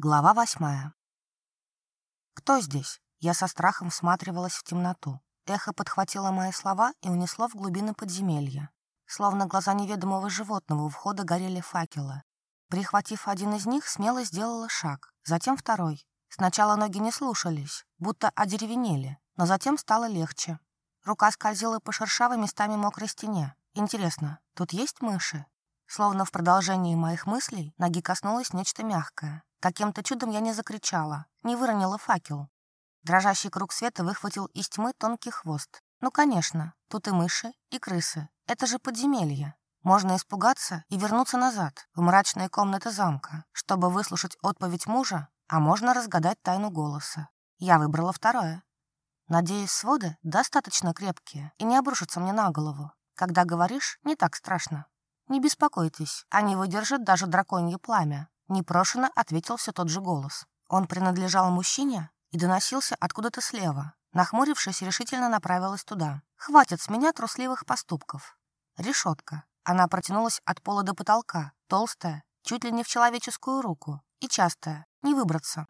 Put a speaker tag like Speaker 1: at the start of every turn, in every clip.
Speaker 1: Глава восьмая. «Кто здесь?» Я со страхом всматривалась в темноту. Эхо подхватило мои слова и унесло в глубины подземелья. Словно глаза неведомого животного у входа горели факелы. Прихватив один из них, смело сделала шаг, затем второй. Сначала ноги не слушались, будто одеревенели, но затем стало легче. Рука скользила по шершавой местами мокрой стене. Интересно, тут есть мыши? Словно в продолжении моих мыслей ноги коснулось нечто мягкое. Каким-то чудом я не закричала, не выронила факел. Дрожащий круг света выхватил из тьмы тонкий хвост. Ну, конечно, тут и мыши, и крысы. Это же подземелье. Можно испугаться и вернуться назад, в мрачные комнаты замка, чтобы выслушать отповедь мужа, а можно разгадать тайну голоса. Я выбрала второе. Надеюсь, своды достаточно крепкие и не обрушатся мне на голову. Когда говоришь, не так страшно. Не беспокойтесь, они выдержат даже драконье пламя. Непрошенно ответил все тот же голос. Он принадлежал мужчине и доносился откуда-то слева. Нахмурившись, решительно направилась туда. «Хватит с меня трусливых поступков». Решетка. Она протянулась от пола до потолка, толстая, чуть ли не в человеческую руку, и частая, не выбраться.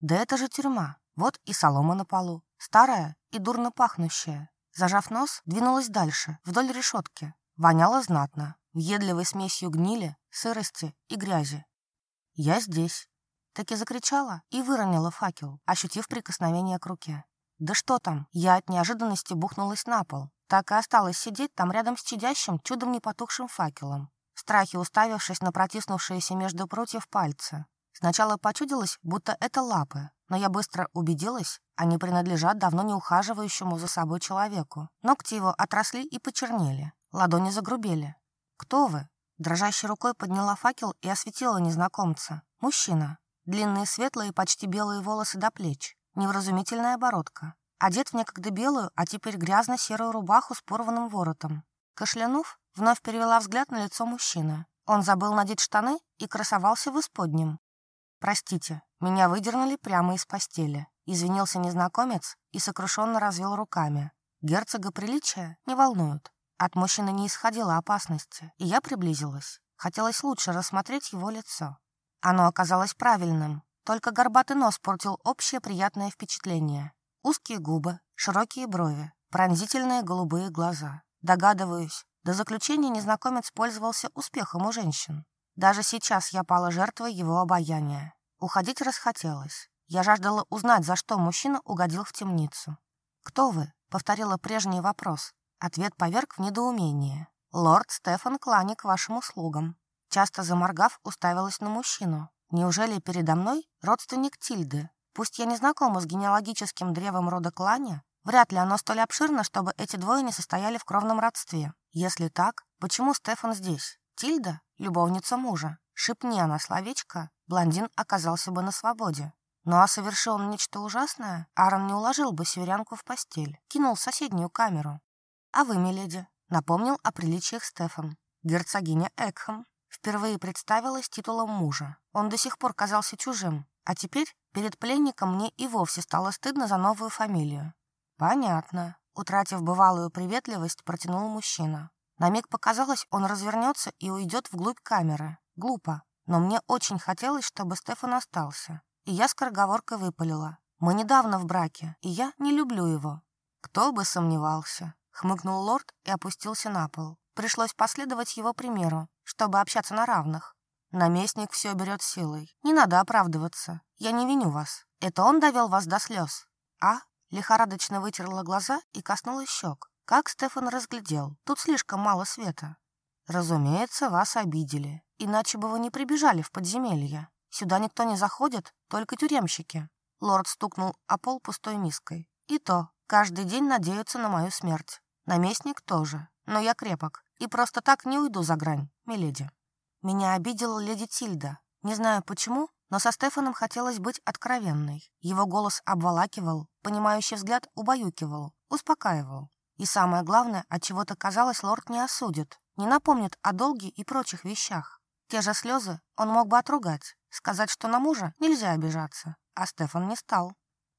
Speaker 1: Да это же тюрьма. Вот и солома на полу, старая и дурно пахнущая. Зажав нос, двинулась дальше, вдоль решетки. Воняло знатно, въедливой смесью гнили, сырости и грязи. «Я здесь!» так Таки закричала и выронила факел, ощутив прикосновение к руке. «Да что там!» Я от неожиданности бухнулась на пол. Так и осталась сидеть там рядом с чадящим, чудом не потухшим факелом, Страхи уставившись на протиснувшиеся между прутьев пальцы. Сначала почудилось, будто это лапы, но я быстро убедилась, они принадлежат давно не ухаживающему за собой человеку. Ногти его отросли и почернели, ладони загрубели. «Кто вы?» Дрожащей рукой подняла факел и осветила незнакомца. Мужчина. Длинные светлые, почти белые волосы до плеч. Невразумительная бородка, Одет в некогда белую, а теперь грязно-серую рубаху с порванным воротом. Кашлянув, вновь перевела взгляд на лицо мужчины. Он забыл надеть штаны и красовался в исподнем. «Простите, меня выдернули прямо из постели», — извинился незнакомец и сокрушенно развел руками. «Герцога приличия не волнуют. От мужчины не исходила опасности, и я приблизилась. Хотелось лучше рассмотреть его лицо. Оно оказалось правильным, только горбатый нос портил общее приятное впечатление. Узкие губы, широкие брови, пронзительные голубые глаза. Догадываюсь, до заключения незнакомец пользовался успехом у женщин. Даже сейчас я пала жертвой его обаяния. Уходить расхотелось. Я жаждала узнать, за что мужчина угодил в темницу. «Кто вы?» — повторила прежний вопрос, Ответ поверг в недоумение. «Лорд Стефан Клани к вашим услугам». Часто заморгав, уставилась на мужчину. «Неужели передо мной родственник Тильды? Пусть я не знакома с генеалогическим древом рода Клани, вряд ли оно столь обширно, чтобы эти двое не состояли в кровном родстве. Если так, почему Стефан здесь? Тильда — любовница мужа. Шипни она словечко, блондин оказался бы на свободе. Ну а совершил он нечто ужасное, Аарон не уложил бы северянку в постель, кинул в соседнюю камеру. А вы, миледи, напомнил о приличиях Стефан. Герцогиня Экхэм впервые представилась титулом мужа. Он до сих пор казался чужим, а теперь перед пленником мне и вовсе стало стыдно за новую фамилию. Понятно. Утратив бывалую приветливость, протянул мужчина. На миг показалось, он развернется и уйдет вглубь камеры. Глупо. Но мне очень хотелось, чтобы Стефан остался. И я скороговоркой выпалила. Мы недавно в браке, и я не люблю его. Кто бы сомневался хмыкнул лорд и опустился на пол. Пришлось последовать его примеру, чтобы общаться на равных. Наместник все берет силой. Не надо оправдываться. Я не виню вас. Это он довел вас до слез. А? Лихорадочно вытерла глаза и коснулась щек. Как Стефан разглядел? Тут слишком мало света. Разумеется, вас обидели. Иначе бы вы не прибежали в подземелье. Сюда никто не заходит, только тюремщики. Лорд стукнул о пол пустой миской. И то, каждый день надеются на мою смерть. Наместник тоже, но я крепок и просто так не уйду за грань, миледи. Меня обидела леди Тильда. Не знаю почему, но со Стефаном хотелось быть откровенной. Его голос обволакивал, понимающий взгляд убаюкивал, успокаивал. И самое главное, от чего то казалось, лорд не осудит, не напомнит о долге и прочих вещах. Те же слезы он мог бы отругать, сказать, что на мужа нельзя обижаться, а Стефан не стал.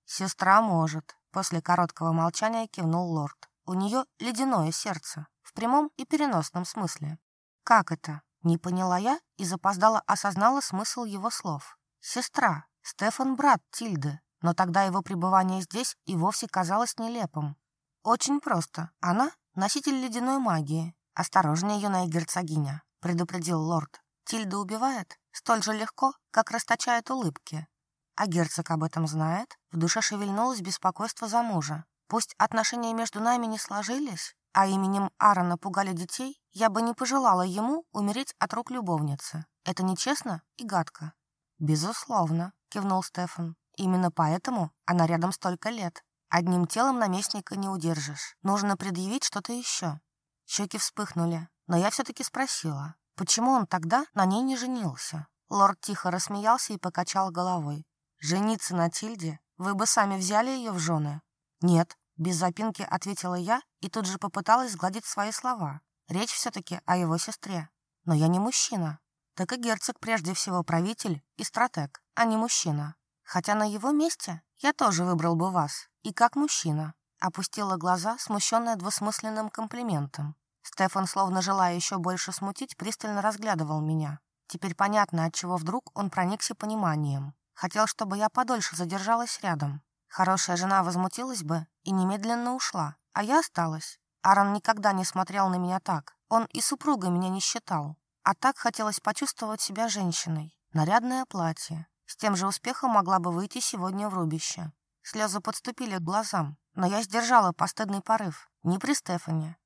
Speaker 1: «Сестра может», — после короткого молчания кивнул лорд. У нее ледяное сердце, в прямом и переносном смысле. Как это? Не поняла я и запоздала осознала смысл его слов. Сестра, Стефан брат Тильды, но тогда его пребывание здесь и вовсе казалось нелепым. Очень просто. Она — носитель ледяной магии. Осторожнее, юная герцогиня, предупредил лорд. Тильда убивает столь же легко, как расточает улыбки. А герцог об этом знает, в душе шевельнулось беспокойство за мужа. Пусть отношения между нами не сложились, а именем Аарона пугали детей, я бы не пожелала ему умереть от рук любовницы. Это нечестно и гадко». «Безусловно», — кивнул Стефан. «Именно поэтому она рядом столько лет. Одним телом наместника не удержишь. Нужно предъявить что-то еще». Щеки вспыхнули, но я все-таки спросила, почему он тогда на ней не женился. Лорд тихо рассмеялся и покачал головой. «Жениться на Тильде? Вы бы сами взяли ее в жены. «Нет», — без запинки ответила я и тут же попыталась сгладить свои слова. Речь все-таки о его сестре. «Но я не мужчина». Так и герцог прежде всего правитель и стратег, а не мужчина. Хотя на его месте я тоже выбрал бы вас, и как мужчина. Опустила глаза, смущенная двусмысленным комплиментом. Стефан, словно желая еще больше смутить, пристально разглядывал меня. Теперь понятно, от чего вдруг он проникся пониманием. Хотел, чтобы я подольше задержалась рядом. Хорошая жена возмутилась бы и немедленно ушла, а я осталась. Аарон никогда не смотрел на меня так. Он и супругой меня не считал. А так хотелось почувствовать себя женщиной. Нарядное платье. С тем же успехом могла бы выйти сегодня в рубище. Слезы подступили к глазам, но я сдержала постыдный порыв. Не при Стефане.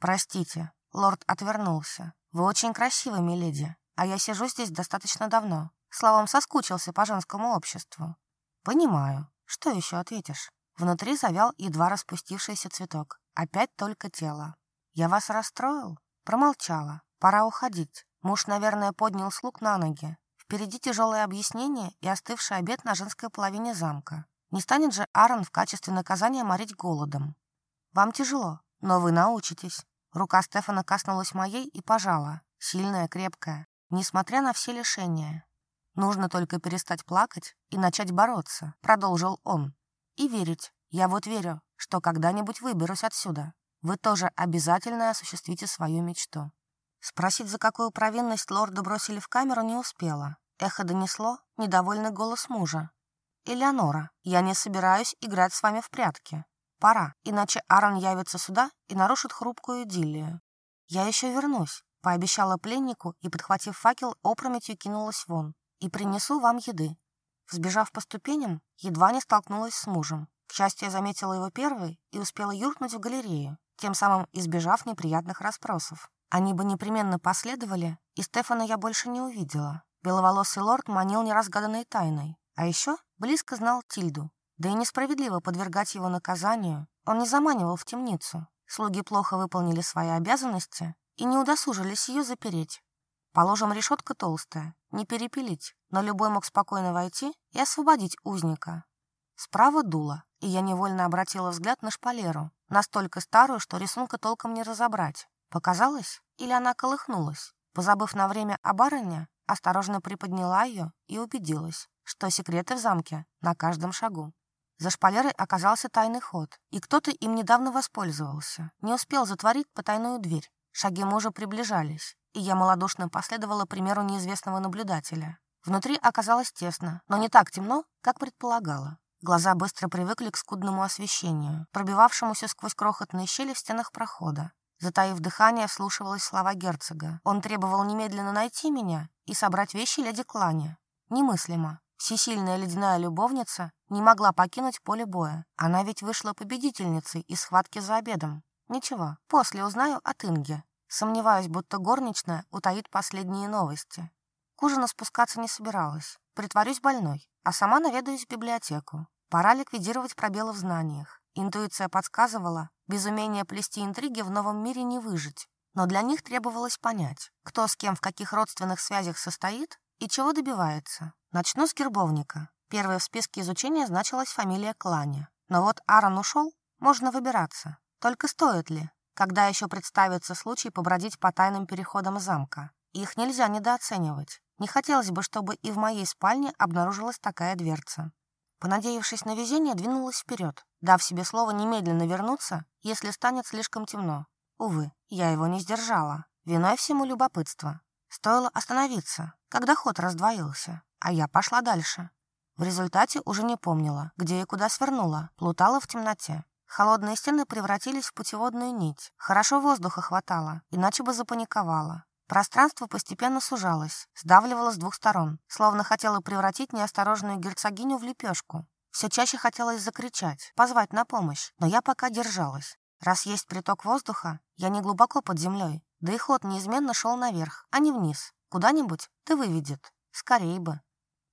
Speaker 1: «Простите». Лорд отвернулся. «Вы очень красивы, миледи, а я сижу здесь достаточно давно. Словом, соскучился по женскому обществу». «Понимаю». Что еще ответишь? Внутри завял едва распустившийся цветок. Опять только тело. Я вас расстроил? Промолчала. Пора уходить. Муж, наверное, поднял слуг на ноги. Впереди тяжелое объяснение и остывший обед на женской половине замка. Не станет же Аарон в качестве наказания морить голодом. Вам тяжело, но вы научитесь. Рука Стефана коснулась моей и пожала. Сильная, крепкая. Несмотря на все лишения. Нужно только перестать плакать и начать бороться», — продолжил он. «И верить. Я вот верю, что когда-нибудь выберусь отсюда. Вы тоже обязательно осуществите свою мечту». Спросить, за какую провинность лорда бросили в камеру, не успела. Эхо донесло недовольный голос мужа. «Элеонора, я не собираюсь играть с вами в прятки. Пора, иначе Аарон явится сюда и нарушит хрупкую идиллию. Я еще вернусь», — пообещала пленнику и, подхватив факел, опрометью кинулась вон и принесу вам еды». Сбежав по ступеням, едва не столкнулась с мужем. К счастью, я заметила его первой и успела юркнуть в галерею, тем самым избежав неприятных расспросов. Они бы непременно последовали, и Стефана я больше не увидела. Беловолосый лорд манил неразгаданной тайной. А еще близко знал Тильду. Да и несправедливо подвергать его наказанию. Он не заманивал в темницу. Слуги плохо выполнили свои обязанности и не удосужились ее запереть. Положим, решетка толстая, не перепилить, но любой мог спокойно войти и освободить узника. Справа дуло, и я невольно обратила взгляд на шпалеру, настолько старую, что рисунка толком не разобрать. Показалось, или она колыхнулась? Позабыв на время о барыне, осторожно приподняла ее и убедилась, что секреты в замке на каждом шагу. За шпалерой оказался тайный ход, и кто-то им недавно воспользовался. Не успел затворить потайную дверь. Шаги мужа приближались и я малодушно последовала примеру неизвестного наблюдателя. Внутри оказалось тесно, но не так темно, как предполагала. Глаза быстро привыкли к скудному освещению, пробивавшемуся сквозь крохотные щели в стенах прохода. Затаив дыхание, вслушивалась слова герцога. Он требовал немедленно найти меня и собрать вещи леди Клане. Немыслимо. Всесильная ледяная любовница не могла покинуть поле боя. Она ведь вышла победительницей из схватки за обедом. Ничего, после узнаю от Инги. Сомневаюсь, будто горничная утаит последние новости. К ужину спускаться не собиралась. Притворюсь больной, а сама наведаюсь в библиотеку. Пора ликвидировать пробелы в знаниях. Интуиция подсказывала, без умения плести интриги в новом мире не выжить. Но для них требовалось понять, кто с кем в каких родственных связях состоит и чего добивается. Начну с гербовника. Первая в списке изучения значилась фамилия Кланя. Но вот Аарон ушел, можно выбираться. Только стоит ли? Когда еще представится случай побродить по тайным переходам замка. Их нельзя недооценивать. Не хотелось бы, чтобы и в моей спальне обнаружилась такая дверца. Понадеявшись на везение, двинулась вперед, дав себе слово немедленно вернуться, если станет слишком темно. Увы, я его не сдержала. Виной всему любопытство. Стоило остановиться, когда ход раздвоился, а я пошла дальше. В результате уже не помнила, где и куда свернула, плутала в темноте. Холодные стены превратились в путеводную нить. Хорошо воздуха хватало, иначе бы запаниковала. Пространство постепенно сужалось, сдавливало с двух сторон, словно хотело превратить неосторожную герцогиню в лепешку. Все чаще хотелось закричать, позвать на помощь, но я пока держалась. Раз есть приток воздуха, я не глубоко под землей, да и ход неизменно шел наверх, а не вниз. Куда-нибудь ты выведет. Скорей бы.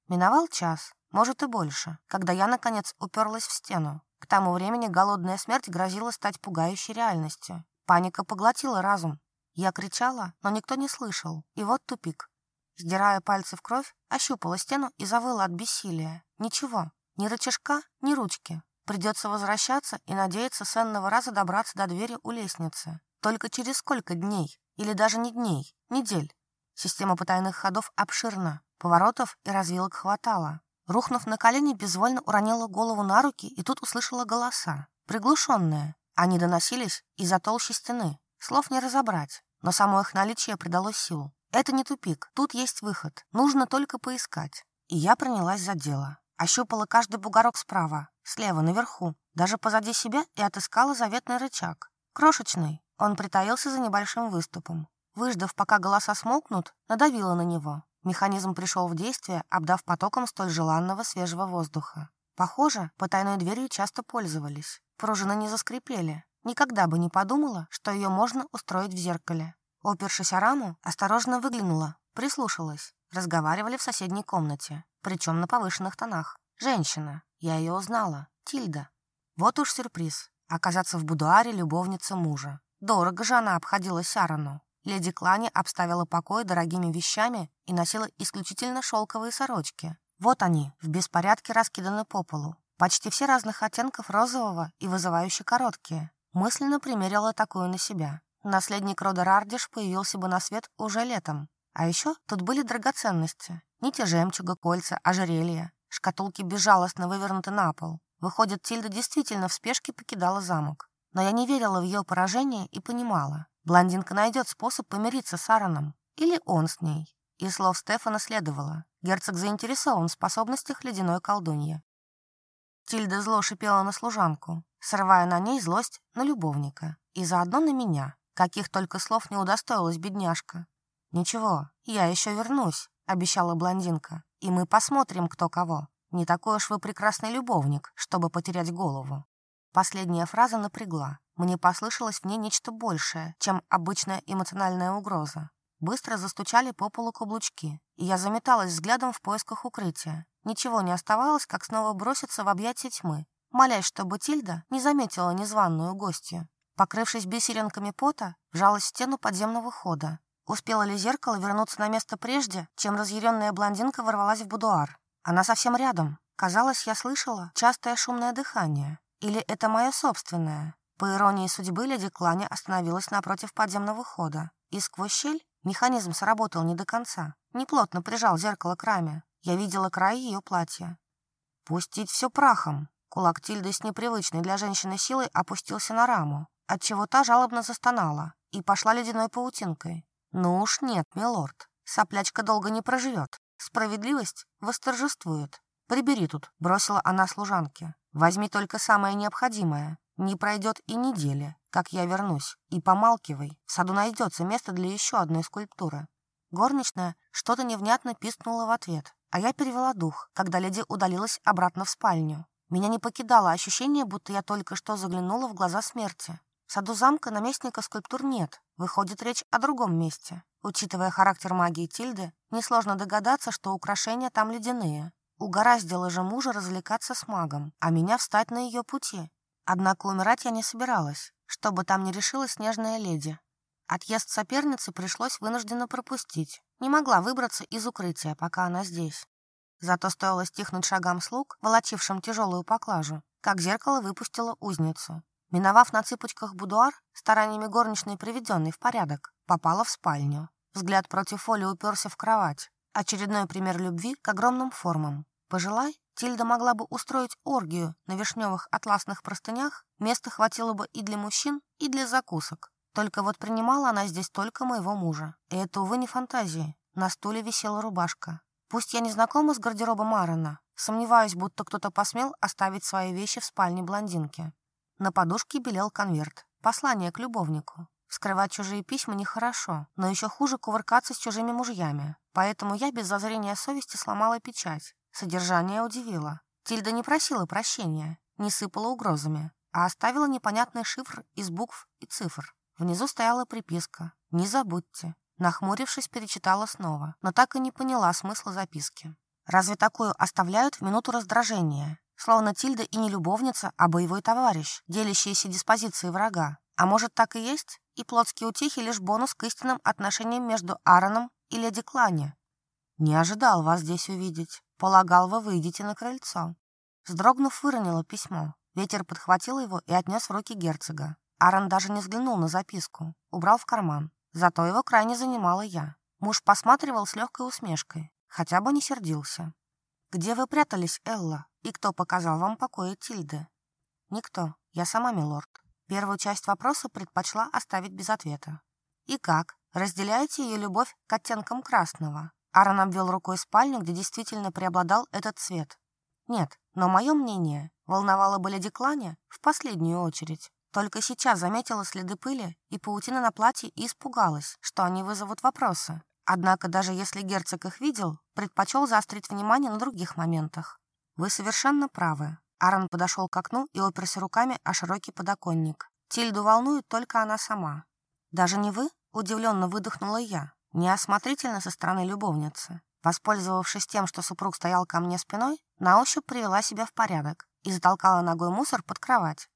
Speaker 1: Миновал час, может и больше, когда я, наконец, уперлась в стену. К тому времени голодная смерть грозила стать пугающей реальностью. Паника поглотила разум. Я кричала, но никто не слышал. И вот тупик. Сдирая пальцы в кровь, ощупала стену и завыла от бессилия. Ничего. Ни рычажка, ни ручки. Придется возвращаться и надеяться с энного раза добраться до двери у лестницы. Только через сколько дней? Или даже не дней, недель. Система потайных ходов обширна. Поворотов и развилок хватало. Рухнув на колени, безвольно уронила голову на руки и тут услышала голоса. Приглушенные. Они доносились из-за толщи стены. Слов не разобрать, но само их наличие придало силу. Это не тупик, тут есть выход. Нужно только поискать. И я принялась за дело. Ощупала каждый бугорок справа, слева, наверху, даже позади себя и отыскала заветный рычаг. Крошечный. Он притаился за небольшим выступом. Выждав, пока голоса смолкнут, надавила на него. Механизм пришел в действие, обдав потоком столь желанного свежего воздуха. Похоже, потайной дверью часто пользовались. Пружины не заскрипели. Никогда бы не подумала, что ее можно устроить в зеркале. Опершись о раму, осторожно выглянула, прислушалась. Разговаривали в соседней комнате, причем на повышенных тонах. Женщина. Я ее узнала. Тильда. Вот уж сюрприз. Оказаться в будуаре любовницы мужа. Дорого же она обходилась Арону. Леди Клани обставила покой дорогими вещами и носила исключительно шелковые сорочки. Вот они, в беспорядке раскиданы по полу. Почти все разных оттенков розового и вызывающе короткие. Мысленно примерила такую на себя. Наследник рода Рардиш появился бы на свет уже летом. А еще тут были драгоценности. Нити жемчуга, кольца, ожерелья. Шкатулки безжалостно вывернуты на пол. Выходит, Тильда действительно в спешке покидала замок. Но я не верила в ее поражение и понимала. Блондинка найдет способ помириться с Аароном. Или он с ней. И слов Стефана следовало. Герцог заинтересован в способностях ледяной колдуньи. Тильда зло шипела на служанку, срывая на ней злость на любовника. И заодно на меня. Каких только слов не удостоилась бедняжка. «Ничего, я еще вернусь», — обещала блондинка. «И мы посмотрим, кто кого. Не такой уж вы прекрасный любовник, чтобы потерять голову». Последняя фраза напрягла. Мне послышалось в ней нечто большее, чем обычная эмоциональная угроза. Быстро застучали по полу каблучки, и я заметалась взглядом в поисках укрытия. Ничего не оставалось, как снова броситься в объятия тьмы, молясь, чтобы Тильда не заметила незваную гостью. Покрывшись бисеринками пота, вжалась в стену подземного хода. Успело ли зеркало вернуться на место прежде, чем разъяренная блондинка ворвалась в будуар? Она совсем рядом. Казалось, я слышала частое шумное дыхание. Или это мое собственное? По иронии судьбы, леди Клани остановилась напротив подземного хода, и сквозь щель механизм сработал не до конца, неплотно прижал зеркало к раме. Я видела край ее платья. «Пустить все прахом!» Кулак Тильды с непривычной для женщины силой опустился на раму, отчего та жалобно застонала и пошла ледяной паутинкой. «Ну уж нет, милорд, соплячка долго не проживет. Справедливость восторжествует. Прибери тут», — бросила она служанке. «Возьми только самое необходимое. Не пройдет и неделя, как я вернусь, и помалкивай, в саду найдется место для еще одной скульптуры». Горничная что-то невнятно пискнула в ответ, а я перевела дух, когда леди удалилась обратно в спальню. Меня не покидало ощущение, будто я только что заглянула в глаза смерти. В саду замка наместника скульптур нет, выходит речь о другом месте. Учитывая характер магии Тильды, несложно догадаться, что украшения там ледяные. Угораздило же мужа развлекаться с магом, а меня встать на ее пути Однако умирать я не собиралась, что бы там ни решила снежная леди. Отъезд соперницы пришлось вынужденно пропустить. Не могла выбраться из укрытия, пока она здесь. Зато стоило стихнуть шагам слуг, волочившим тяжелую поклажу, как зеркало выпустило узницу. Миновав на цыпочках будуар, стараниями горничной приведенный в порядок, попала в спальню. Взгляд против Оли уперся в кровать. Очередной пример любви к огромным формам. Пожелай, Тильда могла бы устроить оргию на вишневых атласных простынях, места хватило бы и для мужчин, и для закусок. Только вот принимала она здесь только моего мужа. И это, увы, не фантазии. На стуле висела рубашка. Пусть я не знакома с гардеробом Аарона, сомневаюсь, будто кто-то посмел оставить свои вещи в спальне блондинки. На подушке белел конверт. Послание к любовнику. Вскрывать чужие письма нехорошо, но еще хуже кувыркаться с чужими мужьями. Поэтому я без зазрения совести сломала печать. Содержание удивило. Тильда не просила прощения, не сыпала угрозами, а оставила непонятный шифр из букв и цифр. Внизу стояла приписка «Не забудьте». Нахмурившись, перечитала снова, но так и не поняла смысла записки. Разве такую оставляют в минуту раздражения? Словно Тильда и не любовница, а боевой товарищ, делящийся диспозиции врага. А может, так и есть? И плотские утехи лишь бонус к истинным отношениям между Аароном и леди Клане. «Не ожидал вас здесь увидеть», полагал, вы выйдете на крыльцо». Сдрогнув, выронила письмо. Ветер подхватил его и отнес в руки герцога. Аарон даже не взглянул на записку, убрал в карман. Зато его крайне занимала я. Муж посматривал с легкой усмешкой, хотя бы не сердился. «Где вы прятались, Элла? И кто показал вам покои Тильды?» «Никто. Я сама, милорд». Первую часть вопроса предпочла оставить без ответа. «И как? Разделяете ее любовь к оттенкам красного? Аарон обвел рукой спальню, где действительно преобладал этот цвет. Нет, но мое мнение волновало бы леди Кланя в последнюю очередь. Только сейчас заметила следы пыли и паутины на платье и испугалась, что они вызовут вопросы. Однако даже если герцог их видел, предпочел заострить внимание на других моментах. «Вы совершенно правы». Аарон подошел к окну и оперся руками о широкий подоконник. Тильду волнует только она сама. «Даже не вы?» – удивленно выдохнула я. Неосмотрительно со стороны любовницы. Воспользовавшись тем, что супруг стоял ко мне спиной, на ощупь привела себя в порядок и затолкала ногой мусор под кровать.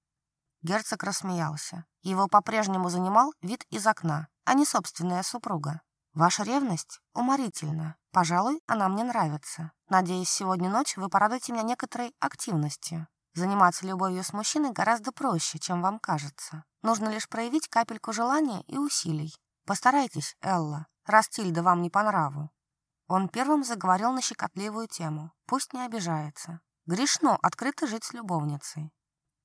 Speaker 1: Герцог рассмеялся. Его по-прежнему занимал вид из окна, а не собственная супруга. «Ваша ревность уморительна. Пожалуй, она мне нравится. Надеюсь, сегодня ночью вы порадуете меня некоторой активностью. Заниматься любовью с мужчиной гораздо проще, чем вам кажется. Нужно лишь проявить капельку желания и усилий. Постарайтесь, Элла раз Тильда вам не по нраву». Он первым заговорил на щекотливую тему. «Пусть не обижается. Грешно открыто жить с любовницей.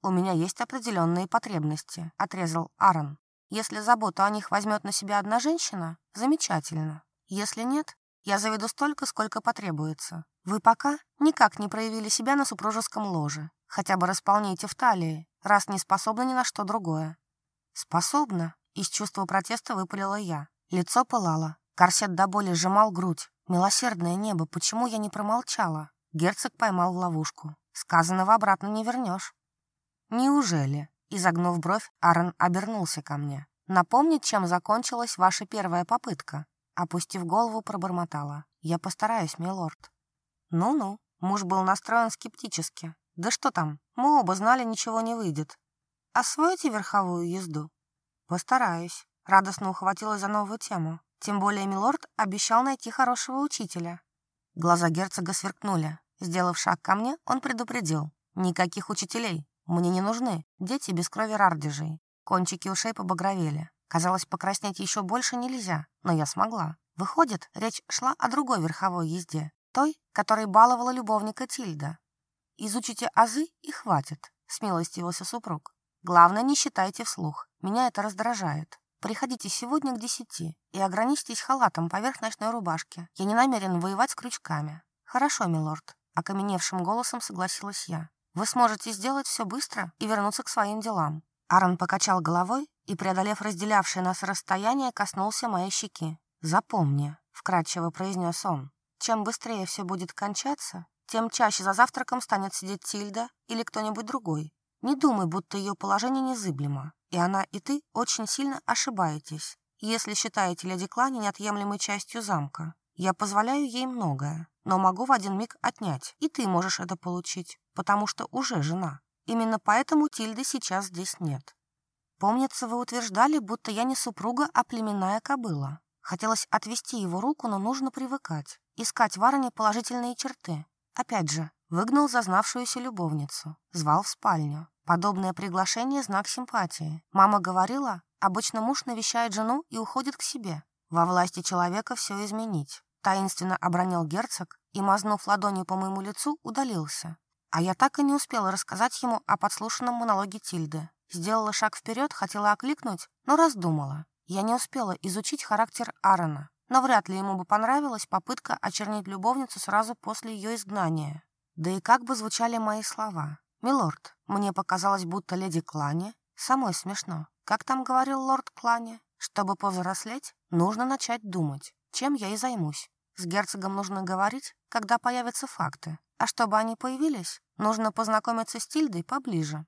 Speaker 1: У меня есть определенные потребности», — отрезал Аарон. «Если заботу о них возьмет на себя одна женщина, замечательно. Если нет, я заведу столько, сколько потребуется. Вы пока никак не проявили себя на супружеском ложе. Хотя бы располните в талии, раз не способны ни на что другое». «Способна», — из чувства протеста выпалила я. Лицо пылало. Корсет до боли сжимал грудь. Милосердное небо, почему я не промолчала? Герцог поймал в ловушку. Сказанного обратно не вернешь. Неужели? Изогнув бровь, Аарон обернулся ко мне. Напомнить, чем закончилась ваша первая попытка. Опустив голову, пробормотала. Я постараюсь, милорд. Ну-ну. Муж был настроен скептически. Да что там, мы оба знали, ничего не выйдет. Освоите верховую езду? Постараюсь. Радостно ухватилась за новую тему. Тем более Милорд обещал найти хорошего учителя. Глаза герцога сверкнули. Сделав шаг ко мне, он предупредил. «Никаких учителей. Мне не нужны дети без крови рардежей». Кончики ушей побагровели. Казалось, покраснеть еще больше нельзя, но я смогла. Выходит, речь шла о другой верховой езде, той, которой баловала любовника Тильда. «Изучите азы и хватит», — смилостивился супруг. «Главное, не считайте вслух. Меня это раздражает». Приходите сегодня к десяти и ограничьтесь халатом поверх ночной рубашки. Я не намерен воевать с крючками». «Хорошо, милорд», — окаменевшим голосом согласилась я. «Вы сможете сделать все быстро и вернуться к своим делам». Аарон покачал головой и, преодолев разделявшее нас расстояние, коснулся моей щеки. «Запомни», — вкратчиво произнес он. «Чем быстрее все будет кончаться, тем чаще за завтраком станет сидеть Тильда или кто-нибудь другой, не думай, будто ее положение незыблемо, и она и ты очень сильно ошибаетесь, если считаете леди Клани неотъемлемой частью замка. Я позволяю ей многое, но могу в один миг отнять, и ты можешь это получить, потому что уже жена. Именно поэтому Тильды сейчас здесь нет. Помнится, вы утверждали, будто я не супруга, а племенная кобыла. Хотелось отвести его руку, но нужно привыкать, искать в Арне положительные черты. Опять же, выгнал зазнавшуюся любовницу, звал в спальню. Подобное приглашение – знак симпатии. Мама говорила, обычно муж навещает жену и уходит к себе. Во власти человека все изменить. Таинственно обронил герцог и, мазнув ладонью по моему лицу, удалился. А я так и не успела рассказать ему о подслушанном монологе Тильды. Сделала шаг вперед, хотела окликнуть, но раздумала. Я не успела изучить характер Аарона, но вряд ли ему бы понравилась попытка очернить любовницу сразу после ее изгнания. Да и как бы звучали мои слова? «Милорд, мне показалось, будто леди Клане...» Самой смешно. Как там говорил лорд Клане? Чтобы повзрослеть, нужно начать думать, чем я и займусь. С герцогом нужно говорить, когда появятся факты. А чтобы они появились, нужно познакомиться с Тильдой поближе.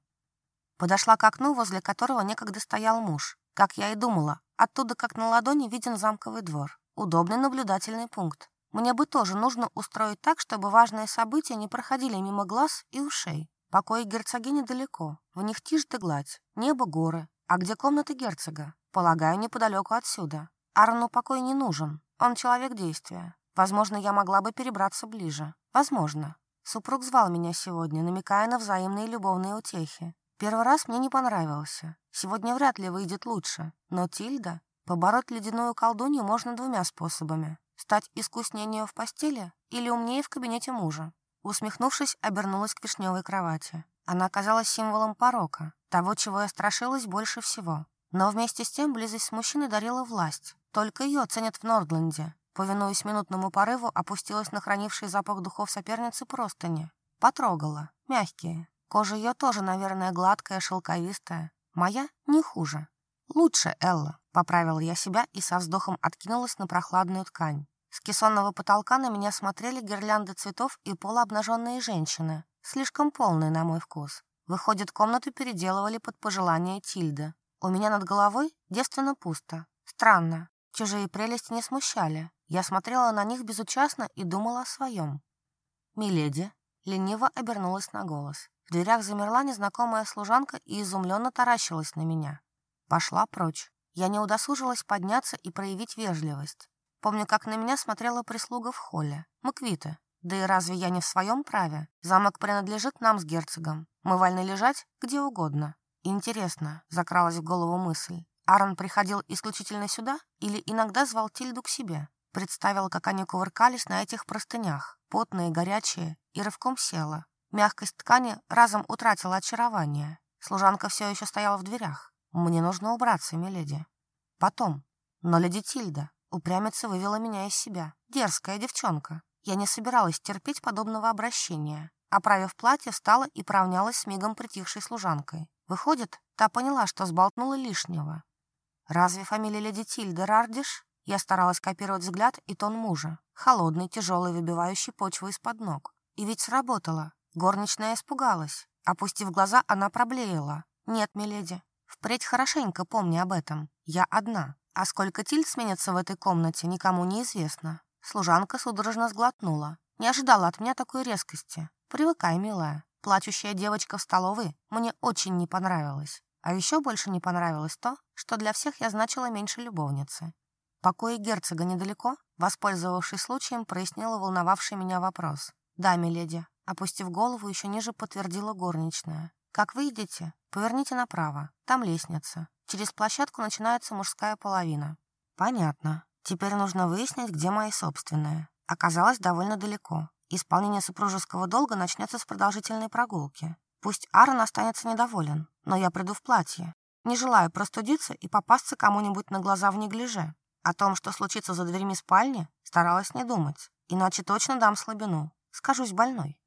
Speaker 1: Подошла к окну, возле которого некогда стоял муж. Как я и думала, оттуда как на ладони виден замковый двор. Удобный наблюдательный пункт. Мне бы тоже нужно устроить так, чтобы важные события не проходили мимо глаз и ушей. Покои герцогини далеко, в них тишь да гладь, небо горы. А где комната герцога? Полагаю, неподалеку отсюда. Арну покой не нужен, он человек действия. Возможно, я могла бы перебраться ближе. Возможно. Супруг звал меня сегодня, намекая на взаимные любовные утехи. Первый раз мне не понравился. Сегодня вряд ли выйдет лучше. Но Тильда... Побороть ледяную колдунью можно двумя способами. Стать искуснее в постели или умнее в кабинете мужа? Усмехнувшись, обернулась к вишневой кровати. Она оказалась символом порока, того, чего я страшилась больше всего. Но вместе с тем близость с мужчиной дарила власть. Только ее ценят в Нордленде. Повинуясь минутному порыву, опустилась на хранивший запах духов соперницы простыни. Потрогала. Мягкие. Кожа ее тоже, наверное, гладкая, шелковистая. Моя не хуже. Лучше, Элла. Поправила я себя и со вздохом откинулась на прохладную ткань. С кессонного потолка на меня смотрели гирлянды цветов и полуобнаженные женщины. Слишком полные на мой вкус. Выходит, комнату переделывали под пожелание Тильды. У меня над головой девственно пусто. Странно. Чужие прелести не смущали. Я смотрела на них безучастно и думала о своем. «Миледи», лениво обернулась на голос. В дверях замерла незнакомая служанка и изумленно таращилась на меня. Пошла прочь. Я не удосужилась подняться и проявить вежливость. Помню, как на меня смотрела прислуга в холле. Маквита. Да и разве я не в своем праве? Замок принадлежит нам с герцогом. Мы вольны лежать где угодно. Интересно, закралась в голову мысль. Аарон приходил исключительно сюда или иногда звал Тильду к себе? Представила, как они кувыркались на этих простынях, потные, горячие, и рывком села. Мягкость ткани разом утратила очарование. Служанка все еще стояла в дверях. «Мне нужно убраться, миледи. Потом. Но леди Тильда упрямится вывела меня из себя. Дерзкая девчонка. Я не собиралась терпеть подобного обращения. Оправив платье, встала и поравнялась с мигом притихшей служанкой. Выходит, та поняла, что сболтнула лишнего. «Разве фамилия леди Тильда Рардиш?» Я старалась копировать взгляд и тон мужа. Холодный, тяжелый, выбивающий почву из-под ног. И ведь сработало. Горничная испугалась. Опустив глаза, она проблеяла. «Нет, миледи, Впредь хорошенько помни об этом. Я одна. А сколько тиль сменится в этой комнате, никому не известно. Служанка судорожно сглотнула. Не ожидала от меня такой резкости. Привыкай, милая. Плачущая девочка в столовой мне очень не понравилась. А еще больше не понравилось то, что для всех я значила меньше любовницы. Покои герцога недалеко, воспользовавшись случаем, прояснила волновавший меня вопрос. «Да, миледи», опустив голову, еще ниже подтвердила горничная. Как вы идете, поверните направо, там лестница. Через площадку начинается мужская половина. Понятно. Теперь нужно выяснить, где мои собственные. Оказалось довольно далеко. Исполнение супружеского долга начнется с продолжительной прогулки. Пусть Аарон останется недоволен, но я приду в платье. Не желаю простудиться и попасться кому-нибудь на глаза в неглиже. О том, что случится за дверьми спальни, старалась не думать, иначе точно дам слабину. Скажусь больной.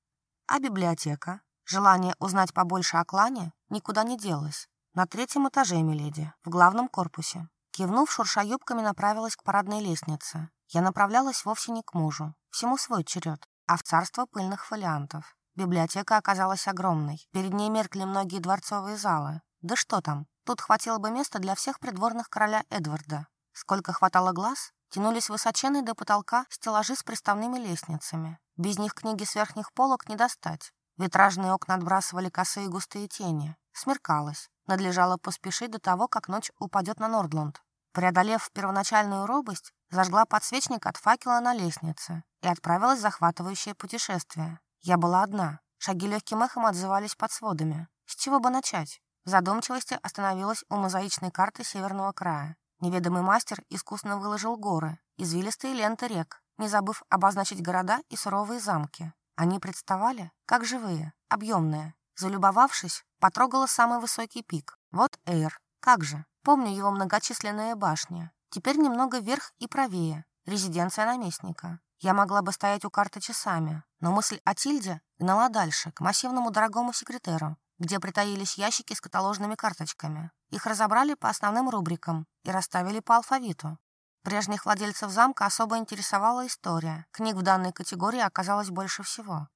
Speaker 1: А библиотека? Желание узнать побольше о клане никуда не делось. На третьем этаже, миледи, в главном корпусе. Кивнув, шурша юбками направилась к парадной лестнице. Я направлялась вовсе не к мужу. Всему свой черед. А в царство пыльных фолиантов. Библиотека оказалась огромной. Перед ней меркли многие дворцовые залы. Да что там, тут хватило бы места для всех придворных короля Эдварда. Сколько хватало глаз, тянулись высоченные до потолка стеллажи с приставными лестницами. Без них книги с верхних полок не достать. Витражные окна отбрасывали косые густые тени. Смеркалось. Надлежало поспешить до того, как ночь упадет на Нордланд. Преодолев первоначальную робость, зажгла подсвечник от факела на лестнице и отправилась в захватывающее путешествие. Я была одна. Шаги легким эхом отзывались под сводами. С чего бы начать? В задумчивости остановилась у мозаичной карты северного края. Неведомый мастер искусно выложил горы, извилистые ленты рек, не забыв обозначить города и суровые замки. Они представали, как живые, объемные. Залюбовавшись, потрогала самый высокий пик. Вот Эйр. Как же. Помню его многочисленные башни. Теперь немного вверх и правее. Резиденция наместника. Я могла бы стоять у карты часами, но мысль о Тильде гнала дальше, к массивному дорогому секретеру, где притаились ящики с каталожными карточками. Их разобрали по основным рубрикам и расставили по алфавиту. Прежних владельцев замка особо интересовала история. Книг в данной категории оказалось больше всего.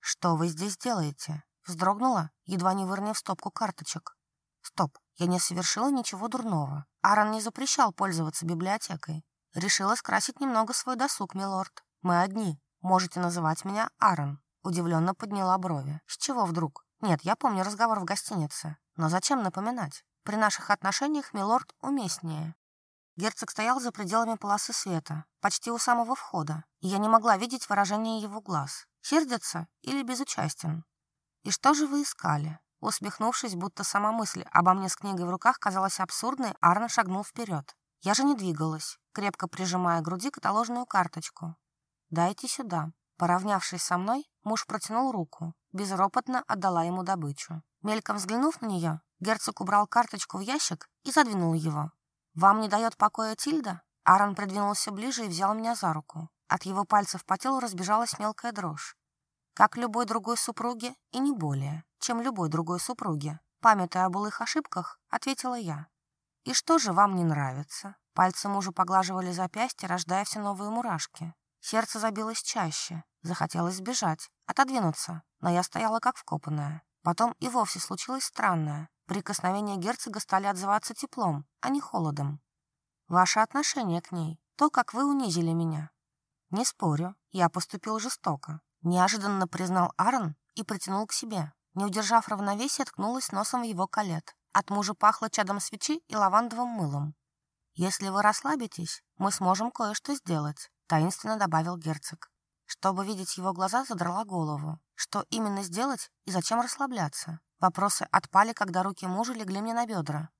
Speaker 1: «Что вы здесь делаете?» Вздрогнула, едва не вырнив стопку карточек. «Стоп, я не совершила ничего дурного. Аарон не запрещал пользоваться библиотекой. Решила скрасить немного свой досуг, милорд. Мы одни. Можете называть меня Аарон». Удивленно подняла брови. «С чего вдруг? Нет, я помню разговор в гостинице. Но зачем напоминать? При наших отношениях милорд уместнее. Герцог стоял за пределами полосы света, почти у самого входа, и я не могла видеть выражение его глаз. Сердится или безучастен? «И что же вы искали?» Усмехнувшись, будто сама мысль обо мне с книгой в руках казалась абсурдной, Арно шагнул вперед. Я же не двигалась, крепко прижимая к груди каталожную карточку. «Дайте сюда». Поравнявшись со мной, муж протянул руку, безропотно отдала ему добычу. Мельком взглянув на нее, герцог убрал карточку в ящик и задвинул его. «Вам не дает покоя Тильда?» Аарон продвинулся ближе и взял меня за руку. От его пальцев по телу разбежалась мелкая дрожь. Как любой другой супруге, и не более, чем любой другой супруге, памятая о былых ошибках, ответила я. «И что же вам не нравится?» Пальцы мужа поглаживали запястье, рождая все новые мурашки. Сердце забилось чаще. Захотелось сбежать, отодвинуться, но я стояла как вкопанная. Потом и вовсе случилось странное. Прикосновения герцога стали отзываться теплом, а не холодом. Ваше отношение к ней, то, как вы унизили меня. Не спорю, я поступил жестоко. Неожиданно признал Аарон и притянул к себе. Не удержав равновесия, ткнулась носом в его колет. От мужа пахло чадом свечи и лавандовым мылом. «Если вы расслабитесь, мы сможем кое-что сделать», — таинственно добавил герцог. Чтобы видеть его глаза, задрала голову. Что именно сделать и зачем расслабляться? Вопросы отпали, когда руки мужа легли мне на бедра.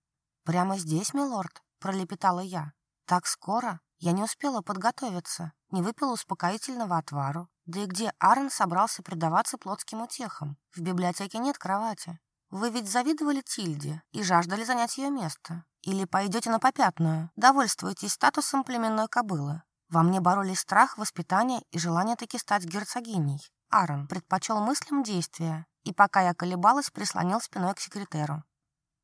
Speaker 1: «Прямо здесь, милорд?» — пролепетала я. «Так скоро? Я не успела подготовиться, не выпила успокоительного отвару. Да и где Арн собрался предаваться плотским утехам? В библиотеке нет кровати. Вы ведь завидовали Тильде и жаждали занять ее место. Или пойдете на попятную, довольствуетесь статусом племенной кобылы. Во мне боролись страх, воспитание и желание таки стать герцогиней. Арн предпочел мыслям действия, и пока я колебалась, прислонил спиной к секретеру.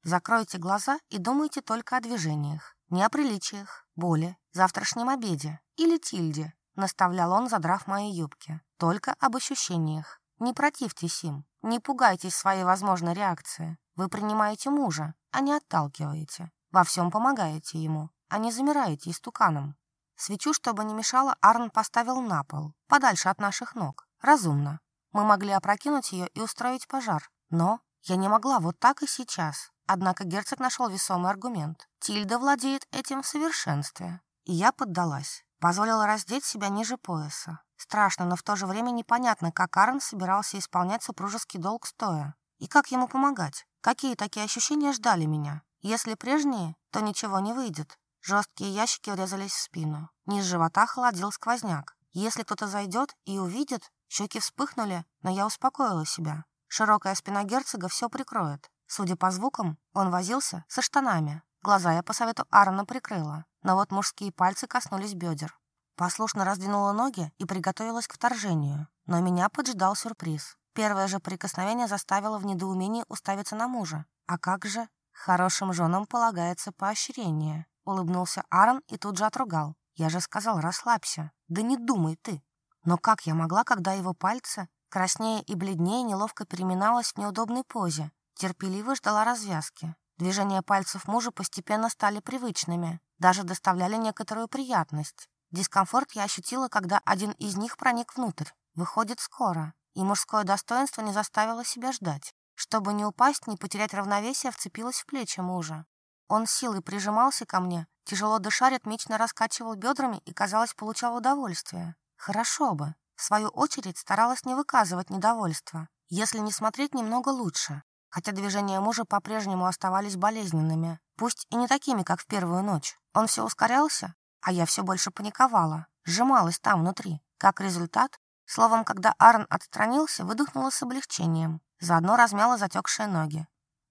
Speaker 1: Закройте глаза и думайте только о движениях, не о приличиях, боли, завтрашнем обеде или тильде, наставлял он, задрав мои юбки. Только об ощущениях. Не противьтесь им, не пугайтесь своей возможной реакции. Вы принимаете мужа, а не отталкиваете. Во всем помогаете ему, а не замираете истуканом. Свечу, чтобы не мешало, Арн поставил на пол, подальше от наших ног. Разумно. Мы могли опрокинуть ее и устроить пожар. Но я не могла вот так и сейчас. Однако герцог нашел весомый аргумент. Тильда владеет этим в совершенстве. И я поддалась. Позволила раздеть себя ниже пояса. Страшно, но в то же время непонятно, как Арн собирался исполнять супружеский долг стоя. И как ему помогать? Какие такие ощущения ждали меня? Если прежние, то ничего не выйдет. Жесткие ящики врезались в спину. Низ живота холодил сквозняк. Если кто-то зайдет и увидит, Щеки вспыхнули, но я успокоила себя. Широкая спина герцога все прикроет. Судя по звукам, он возился со штанами. Глаза я по совету Аарона прикрыла, но вот мужские пальцы коснулись бедер. Послушно раздвинула ноги и приготовилась к вторжению. Но меня поджидал сюрприз. Первое же прикосновение заставило в недоумении уставиться на мужа. А как же? Хорошим женам полагается поощрение. Улыбнулся Аарон и тут же отругал. Я же сказал, расслабься. Да не думай ты. Но как я могла, когда его пальцы, краснее и бледнее, неловко переминалась в неудобной позе, терпеливо ждала развязки. Движения пальцев мужа постепенно стали привычными, даже доставляли некоторую приятность. Дискомфорт я ощутила, когда один из них проник внутрь. Выходит скоро, и мужское достоинство не заставило себя ждать. Чтобы не упасть, не потерять равновесие, вцепилась в плечи мужа. Он силой прижимался ко мне, тяжело дыша, ритмично раскачивал бедрами и, казалось, получал удовольствие. Хорошо бы. В свою очередь старалась не выказывать недовольства. Если не смотреть, немного лучше. Хотя движения мужа по-прежнему оставались болезненными. Пусть и не такими, как в первую ночь. Он все ускорялся, а я все больше паниковала. Сжималась там внутри. Как результат, словом, когда Арн отстранился, выдохнула с облегчением. Заодно размяла затекшие ноги.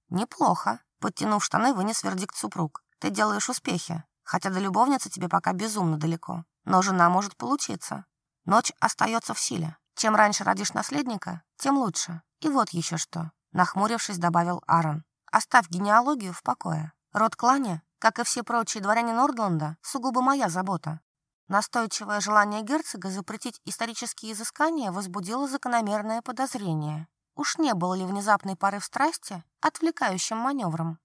Speaker 1: «Неплохо», — подтянув штаны, вынес вердикт супруг. «Ты делаешь успехи, хотя до любовницы тебе пока безумно далеко. Но жена может получиться. Ночь остается в силе. Чем раньше родишь наследника, тем лучше. И вот еще что», — нахмурившись, добавил Аарон. «Оставь генеалогию в покое. Род клане, как и все прочие дворяне Нордланда, сугубо моя забота. Настойчивое желание герцога запретить исторические изыскания возбудило закономерное подозрение. Уж не было ли внезапной пары в страсти отвлекающим маневром?